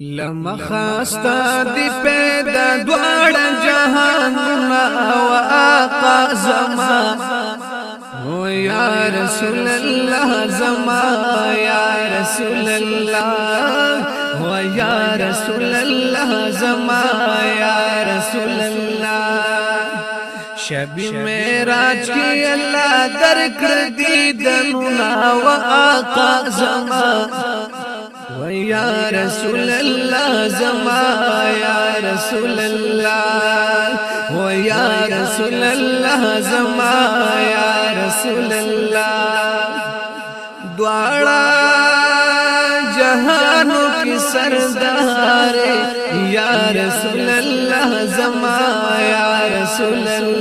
لمخاستا دی پیدا دوار جهاننا و آقا زما. و یا رسول الله زما یا رسول الله. و یا رسول الله زما یا رسول الله. شبی میراج کی اللہ درکر دیدننا و آقا زما. یا رسول اللہ زما یا رسول اللہ ہو یا رسول اللہ زما یا رسول اللہ دوارا جہانوں کی سردار یا رسول اللہ زما یا رسول اللہ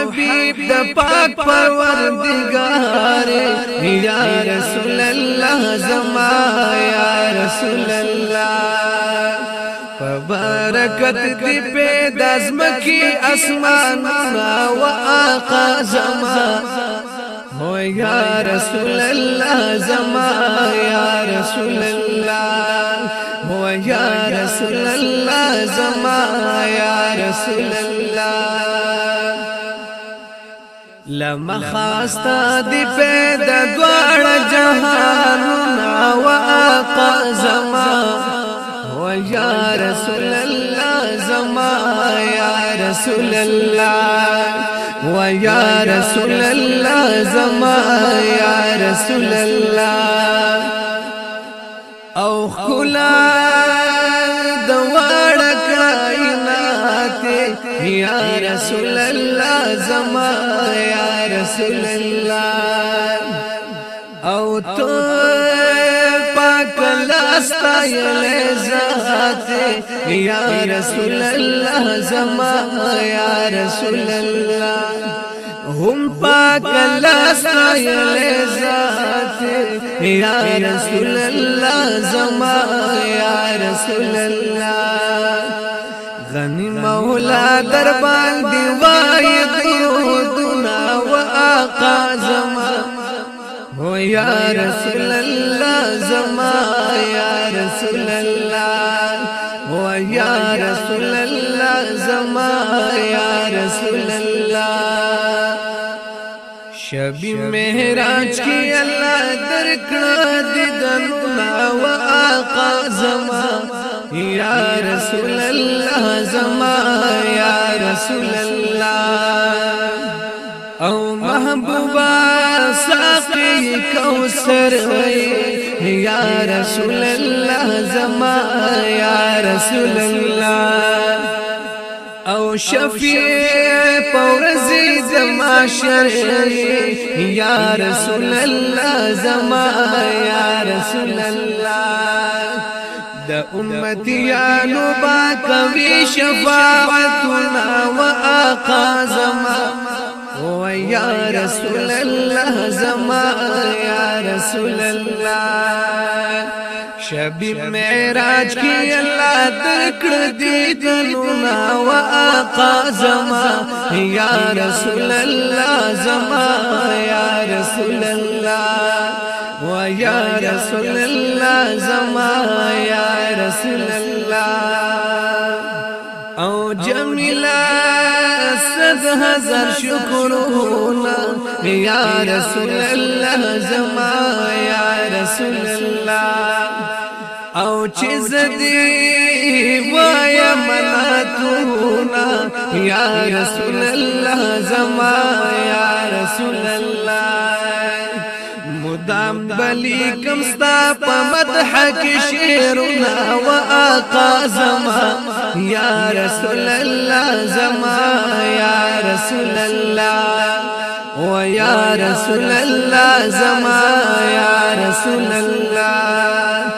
حبيب د پاک پروردگار یا رسول الله زما رسول الله. فبرکت دی پیدا زمکی آسمان و آقا زما یا رسول الله زما رسول الله. هو یا رسول الله زما رسول الله لمخاستا دی پیدا دوار جهاننا و آقا زما. و یا رسول الله زما یا رسول الله. و یا رسول الله زما یا رسول الله. أو خلا دوار کائنات یا رسول الله. زما رسول الله. او تو پاک لاستا یل ذات یا رسول الله زما یا رسول الله. هم پاک لاستا یل ذات یا رسول الله زما یا رسول الله. غنی مولا دربان دی وای درودنا و آقا زما. هو یا رسول الله زما یا رسول الله هو یا رسول الله زما یا رسول الله شبی مہراج کی اللہ درکڑا دیدننا و آقا زمان یا رسول الله زما یا رسول الله أو محبوبا ساقي کوثر یا رسول الله زما یا رسول الله أو شفیع پورزی زما شرعی یا رسول الله زما یا رسول الله د امتیانو با کوي و یا رسول الله زما یا رسول الله. شبی معراج کی الله تکړه دي دنونا واقا زما یا رسول الله زما یا رسول الله ويا رسول الله زما يا رسول الله أو جميلا صد هزار شكرنا يا رسول الله زما يا رسول الله. أو چیز دی وایا مناتونا یا رسول الله زما یا رسول الله. مدام بلی کم ستا پا مدح کی شیرنا و آقا زما. یا رسول اللہ زما یا رسول اللہ و یا رسول اللہ زما یا رسول اللہ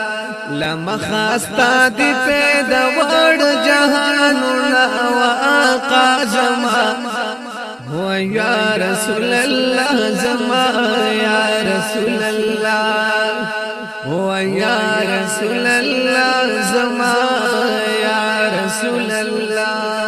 لمخاستا دی پیدا وڑ جہاننا و آقا زما. ويا رسول الله زما يا رسول الله. ويا رسول الله زما يا رسول الله.